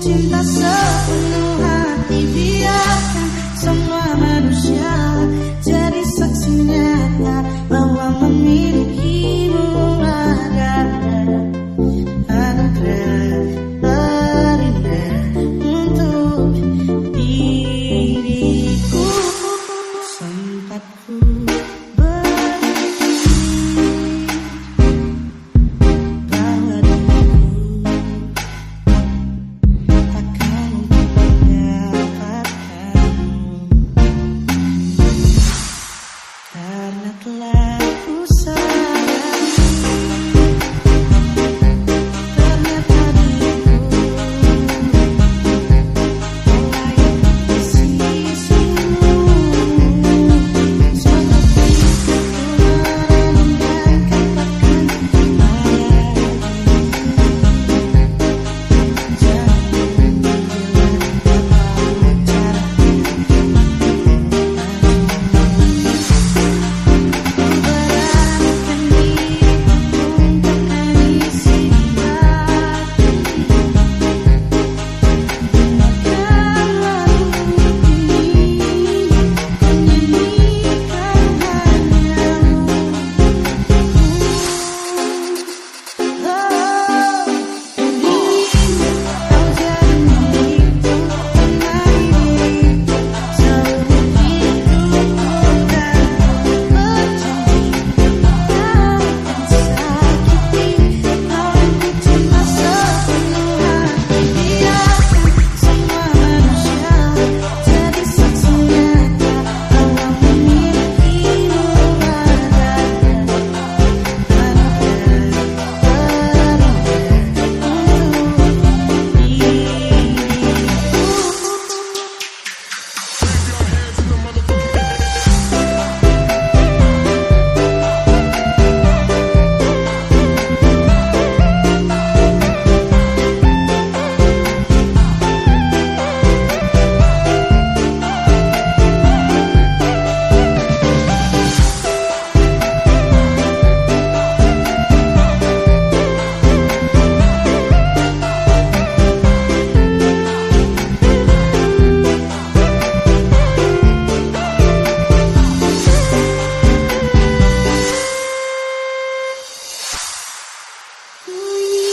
cinta sepenuh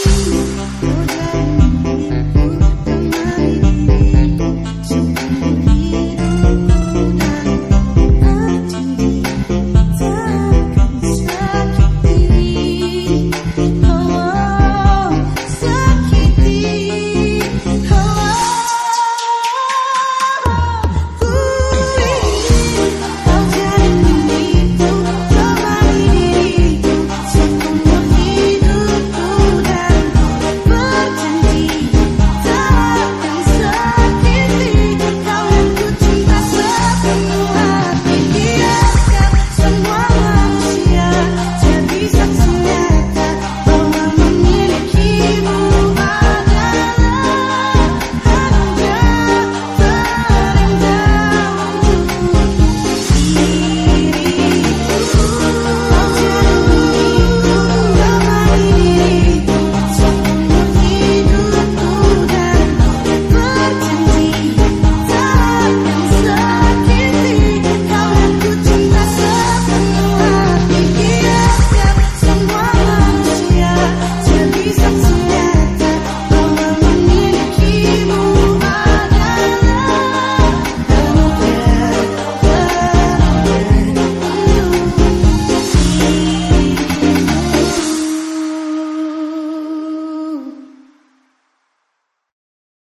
Ooh.